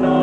No.